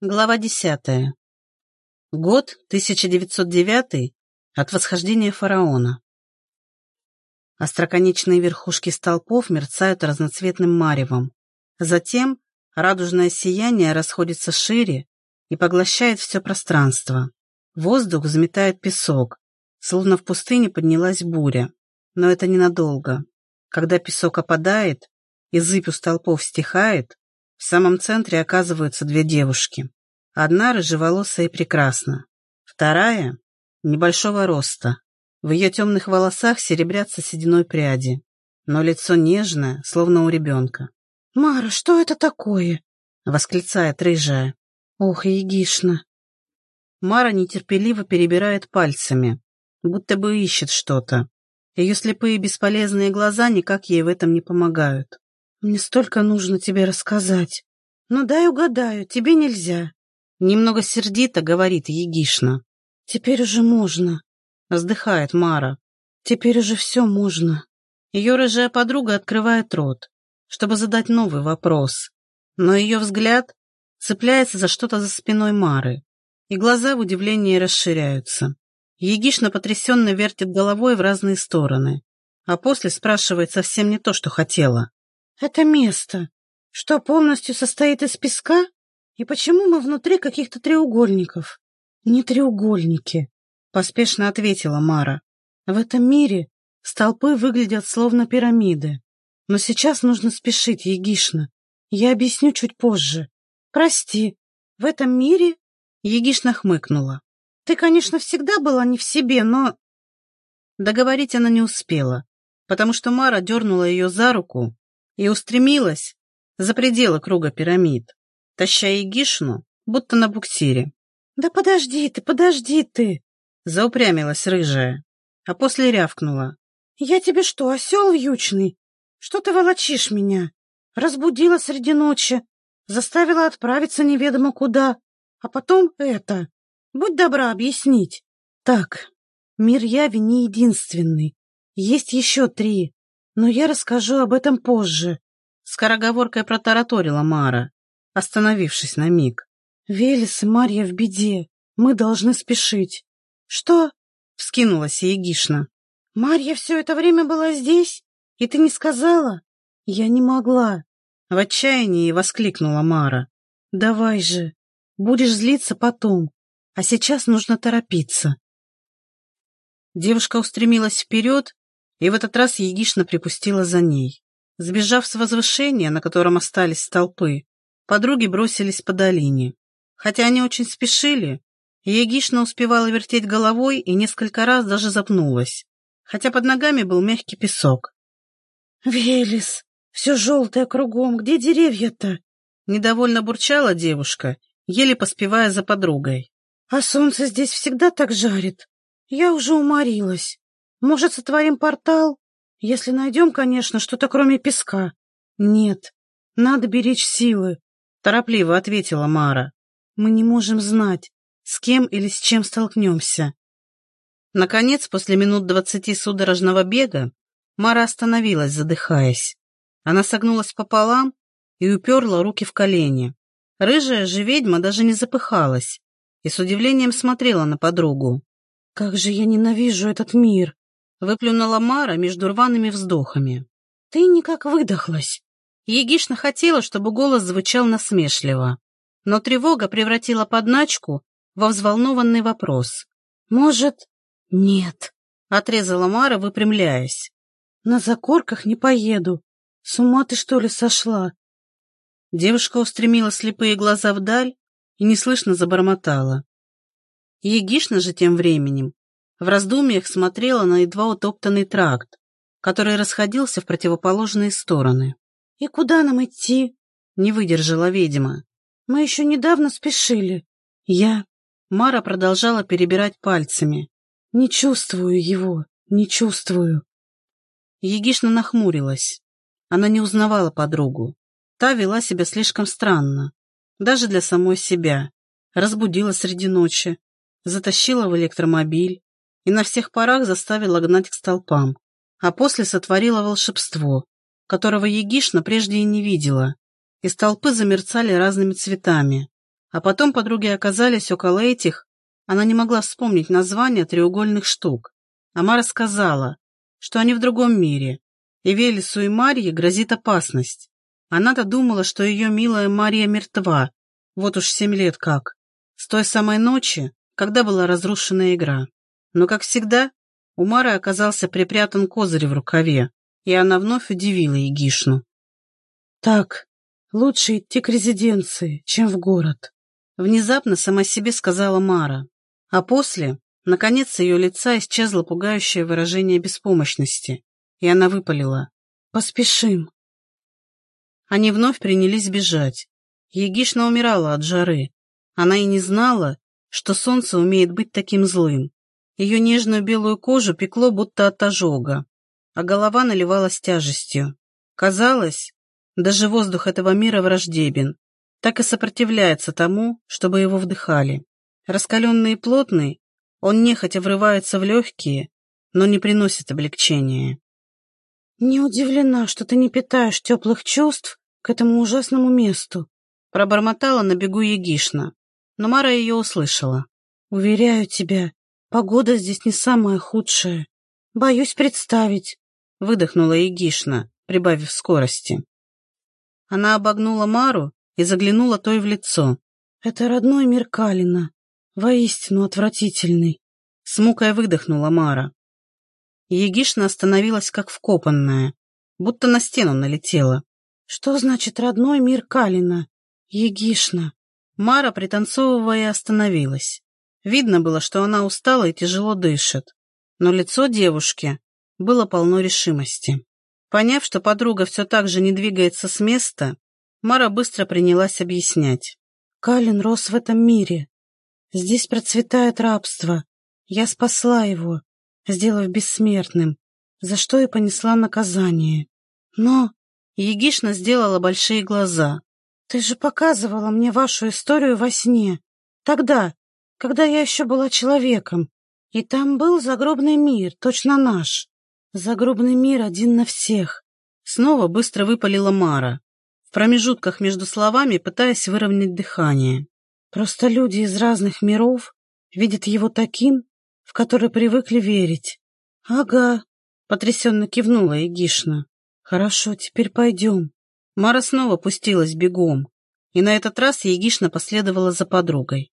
Глава десятая. Год 1909 от восхождения фараона. Остроконечные верхушки столпов мерцают разноцветным маревом. Затем радужное сияние расходится шире и поглощает все пространство. Воздух заметает песок, словно в пустыне поднялась буря. Но это ненадолго. Когда песок опадает и зыбь у столпов стихает, в самом центре оказываются две девушки. Одна рыжеволосая и прекрасна, вторая — небольшого роста. В ее темных волосах серебрятся сединой пряди, но лицо нежное, словно у ребенка. «Мара, что это такое?» — восклицает рыжая. «Ох, Егишна!» Мара нетерпеливо перебирает пальцами, будто бы ищет что-то. Ее слепые бесполезные глаза никак ей в этом не помогают. «Мне столько нужно тебе рассказать. Ну дай угадаю, тебе нельзя». Немного сердито говорит Егишна. «Теперь уже можно», — вздыхает Мара. «Теперь уже все можно». Ее рыжая подруга открывает рот, чтобы задать новый вопрос. Но ее взгляд цепляется за что-то за спиной Мары, и глаза в удивлении расширяются. Егишна потрясенно вертит головой в разные стороны, а после спрашивает совсем не то, что хотела. «Это место, что полностью состоит из песка?» И почему мы внутри каких-то треугольников? Не треугольники, поспешно ответила Мара. В этом мире столпы выглядят словно пирамиды. Но сейчас нужно спешить, Егишна. Я объясню чуть позже. Прости, в этом мире... Егишна хмыкнула. Ты, конечно, всегда была не в себе, но... Договорить она не успела, потому что Мара дернула ее за руку и устремилась за пределы круга пирамид таща Егишну, будто на буксире. «Да подожди ты, подожди ты!» Заупрямилась рыжая, а после рявкнула. «Я тебе что, осел вьючный? Что ты волочишь меня? Разбудила среди ночи, заставила отправиться неведомо куда, а потом это. Будь добра объяснить. Так, мир яви не единственный. Есть еще три, но я расскажу об этом позже. Скороговоркой протараторила Мара остановившись на миг. «Велес и Марья в беде. Мы должны спешить». «Что?» — вскинулась Егишна. «Марья все это время была здесь? И ты не сказала?» «Я не могла». В отчаянии воскликнула Мара. «Давай же. Будешь злиться потом. А сейчас нужно торопиться». Девушка устремилась вперед, и в этот раз Егишна припустила за ней. Сбежав с возвышения, на котором остались столпы, Подруги бросились по долине. Хотя они очень спешили, Егишна успевала вертеть головой и несколько раз даже запнулась, хотя под ногами был мягкий песок. «Велес, все желтое кругом, где деревья-то?» Недовольно бурчала девушка, еле поспевая за подругой. «А солнце здесь всегда так жарит. Я уже уморилась. Может, сотворим портал? Если найдем, конечно, что-то кроме песка. Нет, надо беречь силы торопливо ответила Мара. Мы не можем знать, с кем или с чем столкнемся. Наконец, после минут двадцати судорожного бега, Мара остановилась, задыхаясь. Она согнулась пополам и уперла руки в колени. Рыжая же ведьма даже не запыхалась и с удивлением смотрела на подругу. «Как же я ненавижу этот мир!» — выплюнула Мара между рваными вздохами. «Ты никак выдохлась!» Егишна хотела, чтобы голос звучал насмешливо, но тревога превратила подначку во взволнованный вопрос. «Может, нет?» — отрезала Мара, выпрямляясь. «На закорках не поеду. С ума ты, что ли, сошла?» Девушка устремила слепые глаза вдаль и неслышно забормотала. Егишна же тем временем в раздумьях смотрела на едва утоптанный тракт, который расходился в противоположные стороны. «И куда нам идти?» — не выдержала ведьма. «Мы еще недавно спешили. Я...» Мара продолжала перебирать пальцами. «Не чувствую его, не чувствую». Егишна нахмурилась. Она не узнавала подругу. Та вела себя слишком странно, даже для самой себя. Разбудила среди ночи, затащила в электромобиль и на всех парах заставила гнать к столпам, а после сотворила волшебство, которого Егишна прежде и не видела. Из толпы замерцали разными цветами. А потом подруги оказались около этих, она не могла вспомнить название треугольных штук. Амара сказала, что они в другом мире, и Велесу и Марье грозит опасность. Она-то думала, что ее милая Мария мертва, вот уж семь лет как, с той самой ночи, когда была разрушена игра. Но, как всегда, у Мары оказался припрятан козырь в рукаве, и она вновь удивила Егишну. «Так, лучше идти к резиденции, чем в город», — внезапно сама себе сказала Мара. А после, наконец, с ее лица исчезло пугающее выражение беспомощности, и она выпалила. «Поспешим». Они вновь принялись бежать. Егишна умирала от жары. Она и не знала, что солнце умеет быть таким злым. Ее нежную белую кожу пекло будто от ожога, а голова наливалась тяжестью. Казалось, даже воздух этого мира враждебен, так и сопротивляется тому, чтобы его вдыхали. Раскаленный и плотный, он нехотя врывается в легкие, но не приносит облегчения. «Не удивлена, что ты не питаешь теплых чувств к этому ужасному месту», пробормотала на бегу Егишна, но Мара ее услышала. «Уверяю тебя, погода здесь не самая худшая. Боюсь представить», выдохнула Егишна, прибавив скорости. Она обогнула Мару и заглянула той в лицо. «Это родной мир Калина, воистину отвратительный», — с мукой выдохнула Мара. Егишна остановилась как вкопанная, будто на стену налетела. «Что значит родной мир Калина? Егишна?» Мара, пританцовывая, остановилась. Видно было, что она устала и тяжело дышит, но лицо девушки было полно решимости. Поняв, что подруга все так же не двигается с места, Мара быстро принялась объяснять. «Калин рос в этом мире. Здесь процветает рабство. Я спасла его, сделав бессмертным, за что и понесла наказание. Но Егишна сделала большие глаза. «Ты же показывала мне вашу историю во сне. Тогда, когда я еще была человеком. И там был загробный мир, точно наш. Загробный мир один на всех». Снова быстро выпалила Мара промежутках между словами, пытаясь выровнять дыхание. Просто люди из разных миров видят его таким, в который привыкли верить. «Ага», — потрясенно кивнула Егишна. «Хорошо, теперь пойдем». Мара снова пустилась бегом, и на этот раз Егишна последовала за подругой.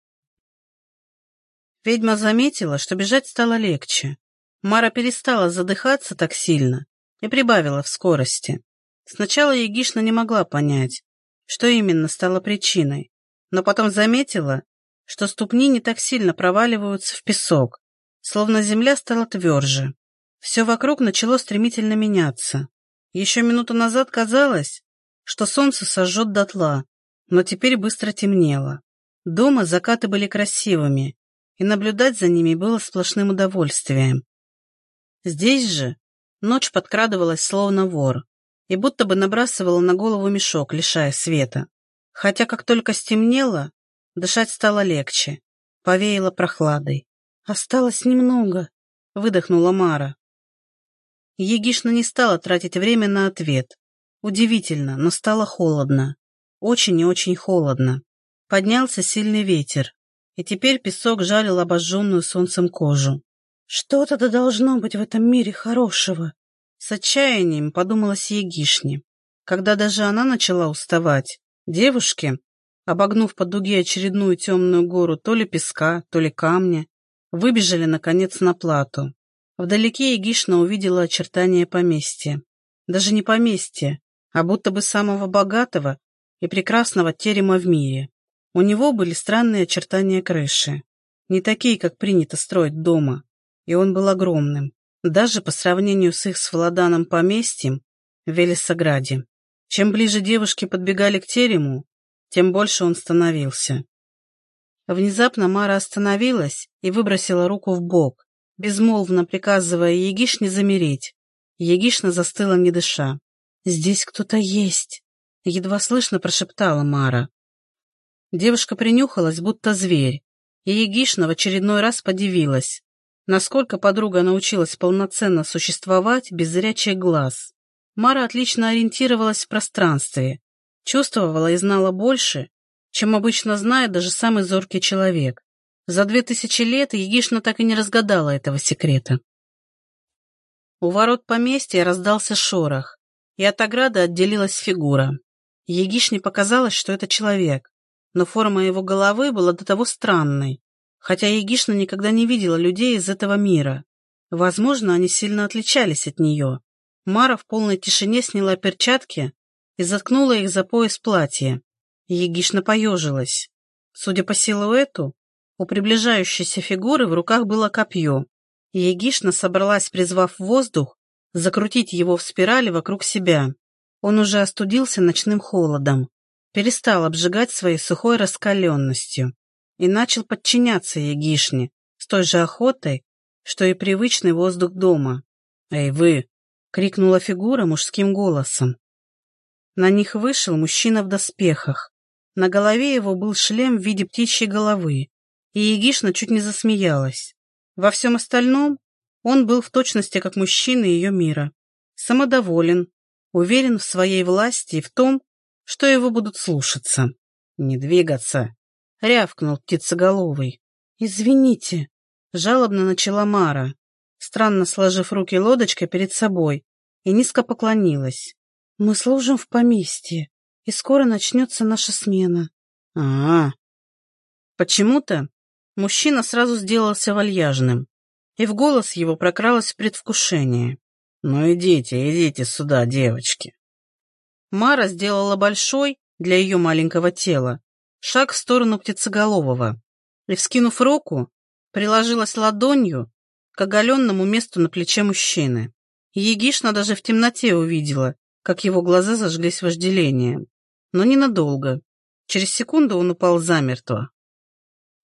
Ведьма заметила, что бежать стало легче. Мара перестала задыхаться так сильно и прибавила в скорости. Сначала Егишна не могла понять, что именно стало причиной, но потом заметила, что ступни не так сильно проваливаются в песок, словно земля стала тверже. Все вокруг начало стремительно меняться. Еще минуту назад казалось, что солнце сожжет дотла, но теперь быстро темнело. Дома закаты были красивыми, и наблюдать за ними было сплошным удовольствием. Здесь же ночь подкрадывалась словно вор, и будто бы набрасывала на голову мешок, лишая света. Хотя как только стемнело, дышать стало легче, повеяло прохладой. «Осталось немного», — выдохнула Мара. Егишна не стала тратить время на ответ. Удивительно, но стало холодно. Очень и очень холодно. Поднялся сильный ветер, и теперь песок жалил обожженную солнцем кожу. «Что-то да должно быть в этом мире хорошего», с отчаянием подумалась Егишне. Когда даже она начала уставать, девушки, обогнув по дуге очередную темную гору то ли песка, то ли камня, выбежали, наконец, на плату. Вдалеке Егишна увидела очертания поместья. Даже не поместья, а будто бы самого богатого и прекрасного терема в мире. У него были странные очертания крыши, не такие, как принято строить дома, и он был огромным даже по сравнению с их с Владаном поместьем в Велесограде. Чем ближе девушки подбегали к терему, тем больше он становился. Внезапно Мара остановилась и выбросила руку в бок, безмолвно приказывая Егишне замереть. Егишна застыла, не дыша. «Здесь кто-то есть», — едва слышно прошептала Мара. Девушка принюхалась, будто зверь, и Егишна в очередной раз подивилась, насколько подруга научилась полноценно существовать без зрячих глаз. Мара отлично ориентировалась в пространстве, чувствовала и знала больше, чем обычно знает даже самый зоркий человек. За две тысячи лет Егишна так и не разгадала этого секрета. У ворот поместья раздался шорох, и от ограды отделилась фигура. Егишне показалось, что это человек, но форма его головы была до того странной, хотя Егишна никогда не видела людей из этого мира. Возможно, они сильно отличались от нее. Мара в полной тишине сняла перчатки и заткнула их за пояс платья. Егишна поежилась. Судя по силуэту, у приближающейся фигуры в руках было копье. Егишна собралась, призвав воздух, закрутить его в спирали вокруг себя. Он уже остудился ночным холодом, перестал обжигать своей сухой раскаленностью и начал подчиняться Егишне с той же охотой, что и привычный воздух дома. «Эй, вы!» — крикнула фигура мужским голосом. На них вышел мужчина в доспехах. На голове его был шлем в виде птичьей головы, и Егишна чуть не засмеялась. Во всем остальном он был в точности как мужчина ее мира. Самодоволен, уверен в своей власти и в том, что его будут слушаться. «Не двигаться!» — рявкнул птицеголовый. «Извините!» — жалобно начала Мара, странно сложив руки лодочкой перед собой, и низко поклонилась. «Мы служим в поместье, и скоро начнется наша смена». А, -а, а Почему-то мужчина сразу сделался вальяжным, и в голос его прокралось предвкушение. «Ну идите, идите сюда, девочки». Мара сделала большой, для ее маленького тела, шаг в сторону птицеголового и, вскинув руку, приложилась ладонью к оголенному месту на плече мужчины. Егишна даже в темноте увидела, как его глаза зажглись вожделением. Но ненадолго. Через секунду он упал замертво.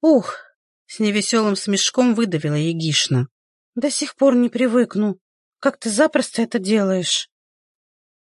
«Ух!» — с невеселым смешком выдавила Егишна. «До сих пор не привыкну. Как ты запросто это делаешь?»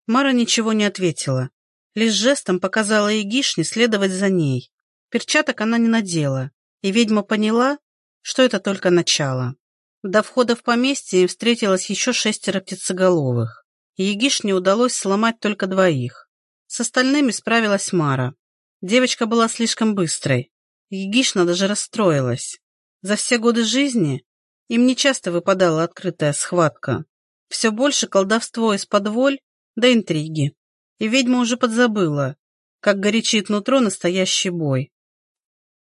Мара ничего не ответила. Лишь жестом показала Егишне следовать за ней. Перчаток она не надела, и ведьма поняла, что это только начало. До входа в поместье им встретилось еще шестеро птицеголовых, Егишне удалось сломать только двоих. С остальными справилась Мара. Девочка была слишком быстрой. Егишна даже расстроилась. За все годы жизни им нечасто выпадала открытая схватка. Все больше колдовство из-под воль да интриги. И ведьма уже подзабыла, как горячит нутро настоящий бой.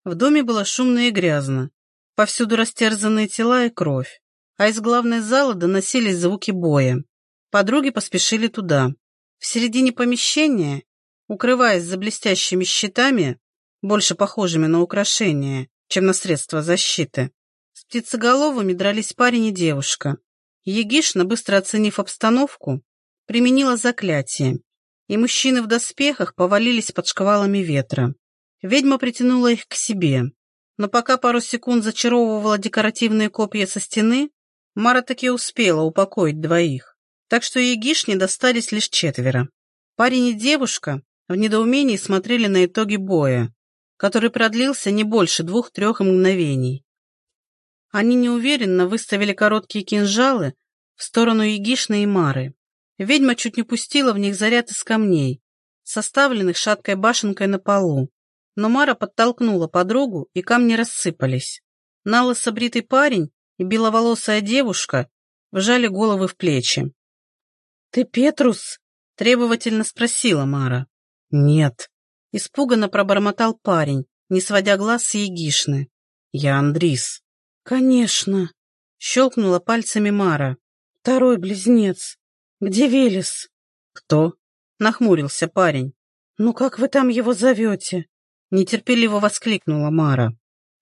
В доме было шумно и грязно. Повсюду растерзанные тела и кровь. А из главной зала доносились звуки боя. Подруги поспешили туда. В середине помещения, укрываясь за блестящими щитами, больше похожими на украшения, чем на средства защиты, с птицеголовыми дрались парень и девушка. Егишна, быстро оценив обстановку, применила заклятие, и мужчины в доспехах повалились под шквалами ветра. Ведьма притянула их к себе, но пока пару секунд зачаровывала декоративные копья со стены, Мара таки успела упокоить двоих, так что Егишне достались лишь четверо. Парень и девушка в недоумении смотрели на итоги боя, который продлился не больше двух-трех мгновений. Они неуверенно выставили короткие кинжалы в сторону Егишны и Мары. Ведьма чуть не пустила в них заряд из камней, составленных шаткой башенкой на полу но Мара подтолкнула подругу, и камни рассыпались. Налысо бритый парень и беловолосая девушка вжали головы в плечи. «Ты Петрус?» — требовательно спросила Мара. «Нет», — испуганно пробормотал парень, не сводя глаз с Егишны. «Я Андрис». «Конечно», — щелкнула пальцами Мара. «Второй близнец. Где Велес?» «Кто?» — нахмурился парень. «Ну как вы там его зовете?» Нетерпеливо воскликнула Мара.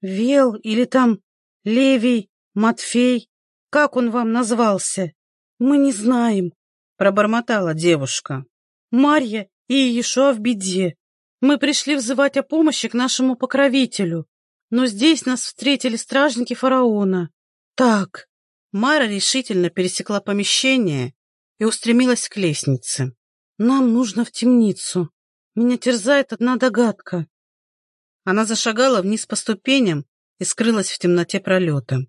«Вел или там Левий, Матфей? Как он вам назвался? Мы не знаем», — пробормотала девушка. «Марья и Иешуа в беде. Мы пришли взывать о помощи к нашему покровителю, но здесь нас встретили стражники фараона. Так». Мара решительно пересекла помещение и устремилась к лестнице. «Нам нужно в темницу. Меня терзает одна догадка. Она зашагала вниз по ступеням и скрылась в темноте пролета.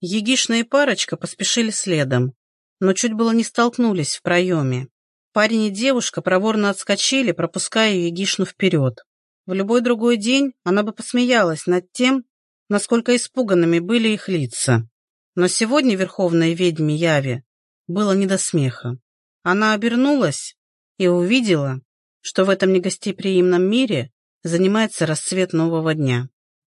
Егишна и парочка поспешили следом, но чуть было не столкнулись в проеме. Парень и девушка проворно отскочили, пропуская Егишну вперед. В любой другой день она бы посмеялась над тем, насколько испуганными были их лица. Но сегодня верховной ведьме Яве было не до смеха. Она обернулась и увидела, что в этом негостеприимном мире занимается расцвет нового дня.